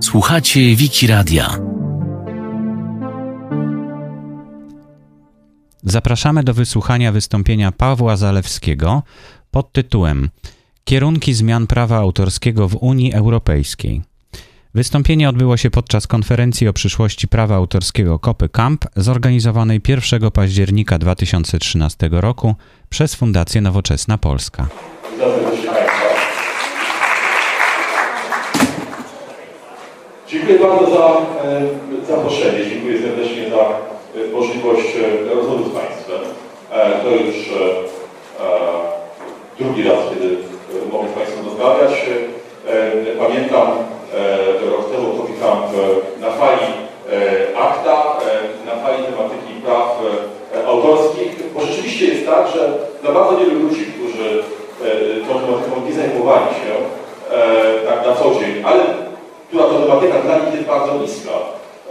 Słuchacie Wiki Radia. Zapraszamy do wysłuchania wystąpienia Pawła Zalewskiego pod tytułem Kierunki zmian prawa autorskiego w Unii Europejskiej. Wystąpienie odbyło się podczas konferencji o przyszłości prawa autorskiego Kopy Camp zorganizowanej 1 października 2013 roku przez Fundację Nowoczesna Polska. Witam serdecznie Państwa. Dziękuję bardzo za e, zaproszenie. Dziękuję serdecznie za e, możliwość e, rozmowy z Państwem. To już drugi raz, kiedy mogę z Państwem rozmawiać. Pamiętam rok temu e, na fali akta, na fali tematyki praw autorskich, bo rzeczywiście jest tak, że dla bardzo wielu ludzi, którzy tą tematyką nie zajmowali się tak na co dzień, ale która to tematyka dla nich jest bardzo bliska,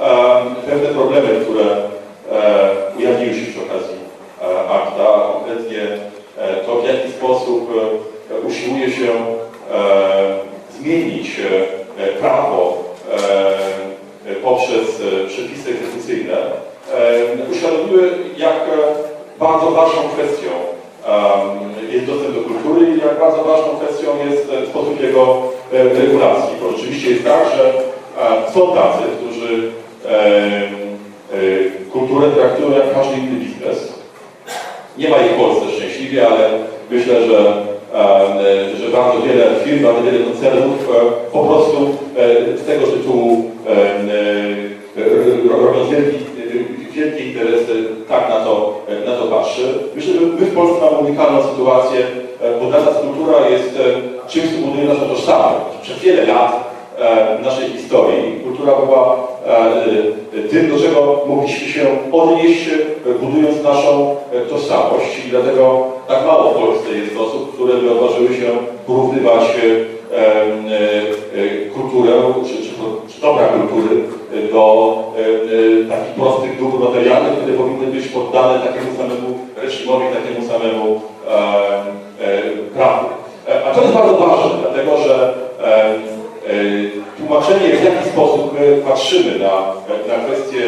e, pewne problemy, które e, ujawniły się przy okazji e, akta, a konkretnie e, to w jaki sposób e, usiłuje się e, zmienić e, prawo e, poprzez e, przepisy egzekucyjne, e, uświadomiły, jak e, bardzo ważną kwestią jest dostęp do kultury i jak bardzo ważną kwestią jest e, sposób jego e, regulacji. Bo rzeczywiście jest tak, że e, są tacy, którzy e, e, kulturę traktują jak każdy inny biznes. Nie ma jej w Polsce szczęśliwie, ale myślę, że, że bardzo wiele firm, bardzo wiele koncernów po prostu z tego tytułu robiąc wielki, wielkie interesy, tak na to, na to patrzy. Myślę, że my w Polsce mamy unikalną sytuację, bo dla nas kultura jest czymś, co buduje naszą tożsamość. Przez wiele lat e, naszej historii kultura była e, tym, do czego mogliśmy się odnieść, e, budując naszą e, tożsamość i dlatego tak mało w Polsce jest osób, które by odważyły się porównywać e, e, e, kulturę, czy, czy, czy dobra kultury e, do e, e, takich prostych dóbr materialnych, które powinny być poddane takiemu samemu reżimowi, takiemu samemu patrzymy na, na kwestię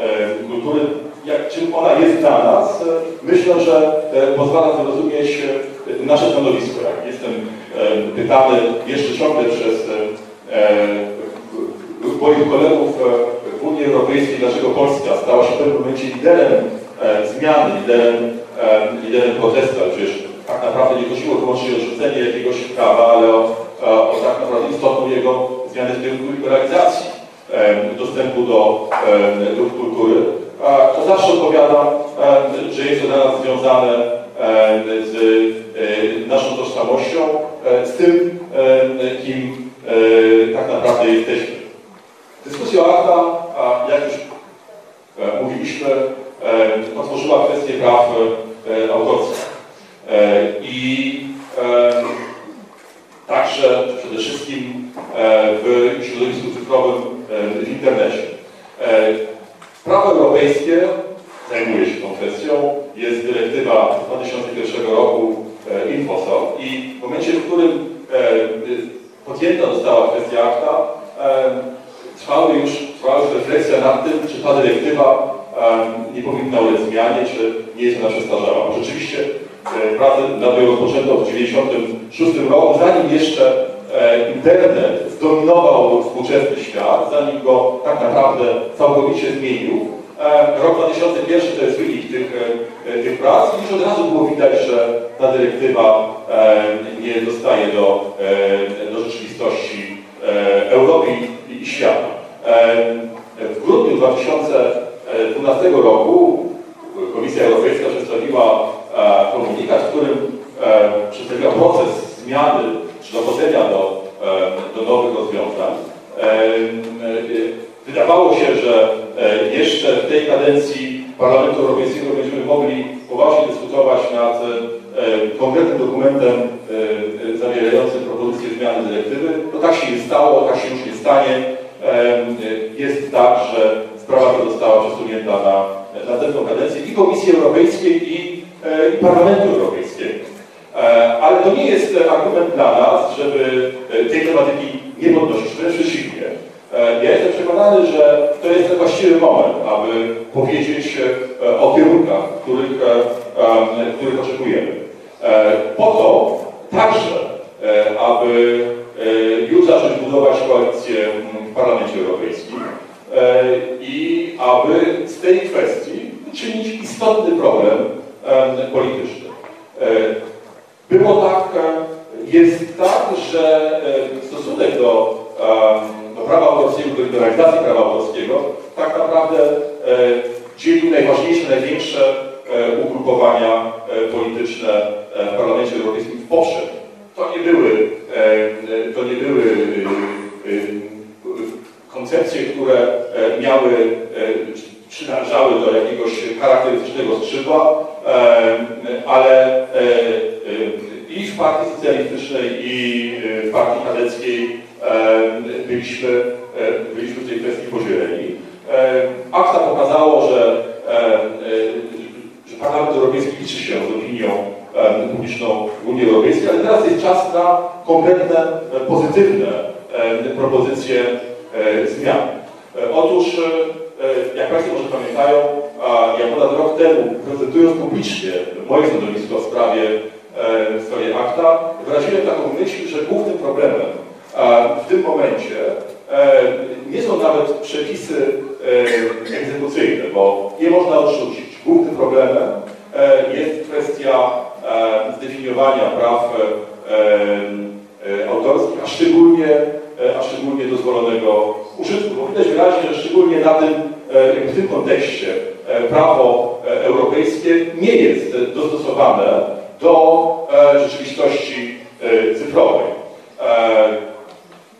e, kultury, jak, czym ona jest dla nas, myślę, że e, pozwala zrozumieć e, nasze stanowisko. Jak jestem pytany jeszcze ciągle przez moich kolegów w Unii Europejskiej, dlaczego Polska stała się w pewnym momencie liderem zmiany, liderem, liderem protestu, przecież tak naprawdę nie chodziło wyłącznie o odrzucenie jakiegoś prawa, ale o, o, o tak naprawdę istotną jego zmianę w kierunku liberalizacji e, dostępu do, e, do kultury. A to zawsze odpowiadam, e, że jest to dla nas związane e, z e, naszą tożsamością, z tym, kim tak naprawdę jesteśmy. Dyskusja o akta, jak już mówiliśmy, otworzyła kwestię praw autorskich. I także przede wszystkim w środowisku cyfrowym w internecie. Prawo europejskie tą kwestią. Jest dyrektywa 2001 roku e, Infosol i w momencie, w którym e, podjęta została kwestia akta, e, trwały już, trwała już refleksja nad tym, czy ta dyrektywa nie powinna ulec zmianie, czy nie jest ona przestarzała. Rzeczywiście prace nad nią rozpoczęto w 1996 roku, zanim jeszcze internet zdominował współczesny świat, zanim go tak naprawdę całkowicie zmienił. E, Rok 2001 to jest wynik tych, e, tych prac i już od razu było widać, że ta dyrektywa e, nie dostaje do, e, do rzeczywistości e, Europy i, świata. E, W grudniu 2012 roku Komisja Europejska przedstawiła e, komunikat, w którym e, przedstawiła proces zmiany czy dochodzenia do, e, do nowych rozwiązań. E, e, Wydawało się, że e, jeszcze w tej kadencji Parlamentu Europejskiego będziemy mogli poważnie dyskutować nad e, konkretnym dokumentem e, e, zawierającym propozycję zmiany dyrektywy. To tak się nie stało, tak się już nie stanie. E, Jest tak, że sprawa ta została przesunięta na następną kadencję i Komisji Europejskiej i, e, Parlamentu Europejskiego. E, Ale to nie jest argument dla nas, żeby tej tematyki nie podnosić, wręcz przeciwnie. Jestem przekonany, że to jest właściwy moment, aby powiedzieć o kierunkach, których, których oczekujemy. Po to także, aby już zacząć budować koalicję w Parlamencie Europejskim i aby z tej kwestii czynić istotny problem polityczny. Było tak, jest tak, że stosunek do, do prawa autorskiego, do liberalizacji prawa autorskiego tak naprawdę dzielił najważniejsze, największe ugrupowania polityczne w Parlamencie Europejskim w poprzednim. To nie były, to nie były koncepcje, które miały, przynależały do jakiegoś charakterystycznego skrzydła, ale partii socjalistycznej, i w partii kadeckiej byliśmy, byliśmy w tej kwestii podzieleni. Akta pokazało, że, że Parlament Europejski liczy się z opinią publiczną w Unii Europejskiej, ale teraz jest czas na konkretne, pozytywne propozycje zmian. Otóż, jak Państwo może pamiętają, ja ponad rok temu, prezentując publicznie moje stanowisko w sprawie, w sprawie akta, wyraziłem taką myśl, że głównym problemem w tym momencie nie są nawet przepisy egzekucyjne, bo je można odrzucić. Głównym problemem jest kwestia zdefiniowania praw rzeczywistości cyfrowej.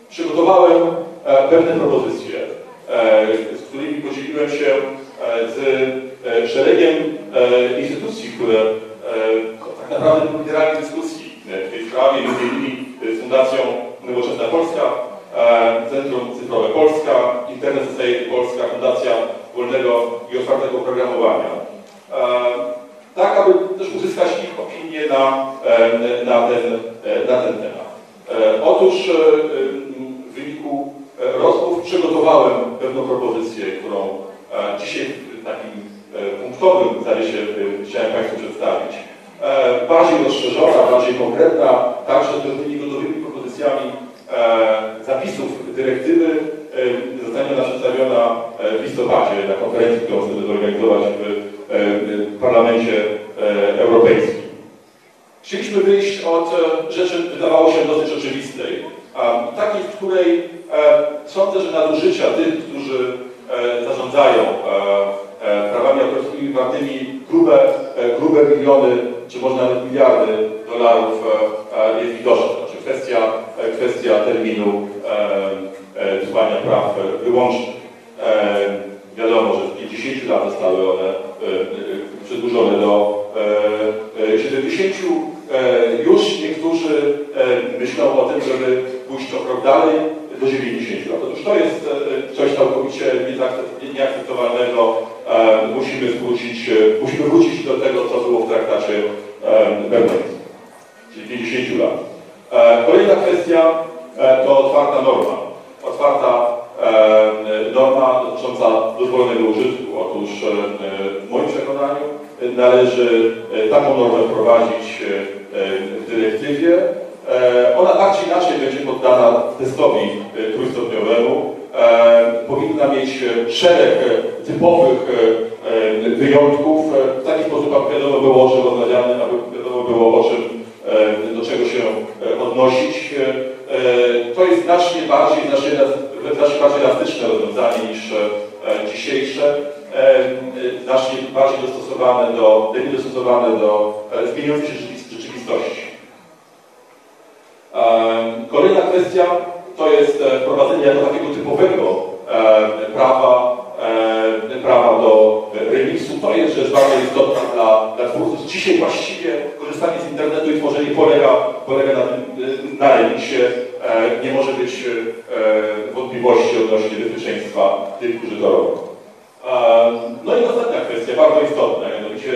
Przygotowałem pewne propozycje, z którymi podzieliłem się z szeregiem instytucji, które tak naprawdę były liderami dyskusji w tej sprawie, między innymi Fundacją Nowoczesna Polska, Centrum Cyfrowe Polska, Internet Society Polska, Fundacja Wolnego i Otwartego Programowania. Tak, aby też uzyskać ich opinię na, na, ten, na ten temat. Otóż w wyniku rozmów przygotowałem pewną propozycję, którą dzisiaj w takim zarysie chciałem Państwu przedstawić. Bardziej rozszerzona, bardziej konkretna, także pewnymi gotowymi propozycjami zapisów dyrektywy zostanie ona przedstawiona w listopadzie na konferencji, którą chcemy zorganizować w Parlamencie Europejskim. Chcieliśmy wyjść od rzeczy, wydawało się dosyć oczywistej, takiej, w której sądzę, że nadużycia tych, którzy zarządzają prawami autorskimi wartymi grube, grube miliony, czy może nawet miliardy dolarów jest widoczna. Znaczy kwestia, kwestia terminu trwania praw wyłącznych. Wiadomo, że z 50 lat zostały one przedłużone do berlińskim, czyli 50 lat. Kolejna kwestia to otwarta norma. Otwarta norma dotycząca dozwolonego użytku. Otóż w moim przekonaniu należy taką normę wprowadzić w dyrektywie. Ona tak czy inaczej będzie poddana testowi trójstopniowemu. Powinna mieć szereg typowych wyjątków. W taki sposób, aby wiadomo było, czym rozmawiamy, aby czym, do czego się odnosić. To jest znacznie bardziej, znacznie, znacznie bardziej elastyczne rozwiązanie niż dzisiejsze, znacznie bardziej dostosowane do, dostosowane do zmieniającej się rzeczywistości. Kolejna kwestia to jest wprowadzenie jako takiego typowego prawa, prawa do remiksu. To jest rzecz bardzo istotna dla, dla twórców. Dzisiaj właściwie korzystanie z internetu i tworzenie polega, polega na, na remiksie. Nie może być wątpliwości odnośnie bezpieczeństwa tych, którzy to robią. No i ostatnia kwestia, bardzo istotna, mianowicie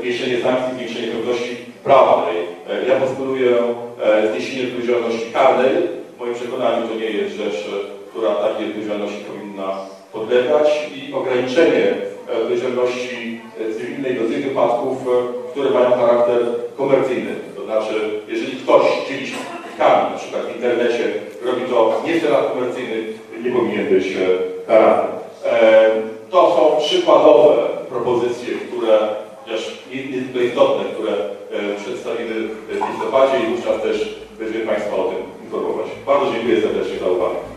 zwiększenie sankcji, zwiększenie pewności prawnej Ja postuluję zniesienie odpowiedzialności karnej. W moim przekonaniu to nie jest rzecz, która takiej odpowiedzialności powinna podlegać i ograniczenie odpowiedzialności cywilnej do tych wypadków, które mają charakter komercyjny. To znaczy, jeżeli ktoś dzieli się plitkami, na przykład w internecie, robi to nie w celach komercyjnych, nie powinien być karany. To są przykładowe propozycje, które, chociaż niezwykle istotne, które przedstawimy w listopadzie i wówczas też będziemy Państwa o tym informować. Bardzo dziękuję serdecznie za uwagę.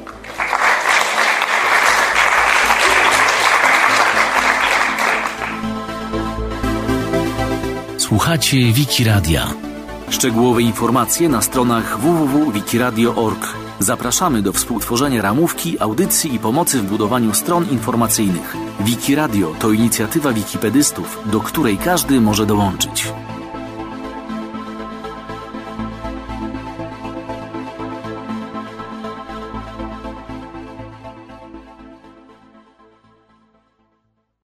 Słuchacie Wiki Radia. Szczegółowe informacje na stronach www.wikiradio.org. Zapraszamy do współtworzenia ramówki, audycji i pomocy w budowaniu stron informacyjnych. Wiki Radio to inicjatywa wikipedystów, do której każdy może dołączyć.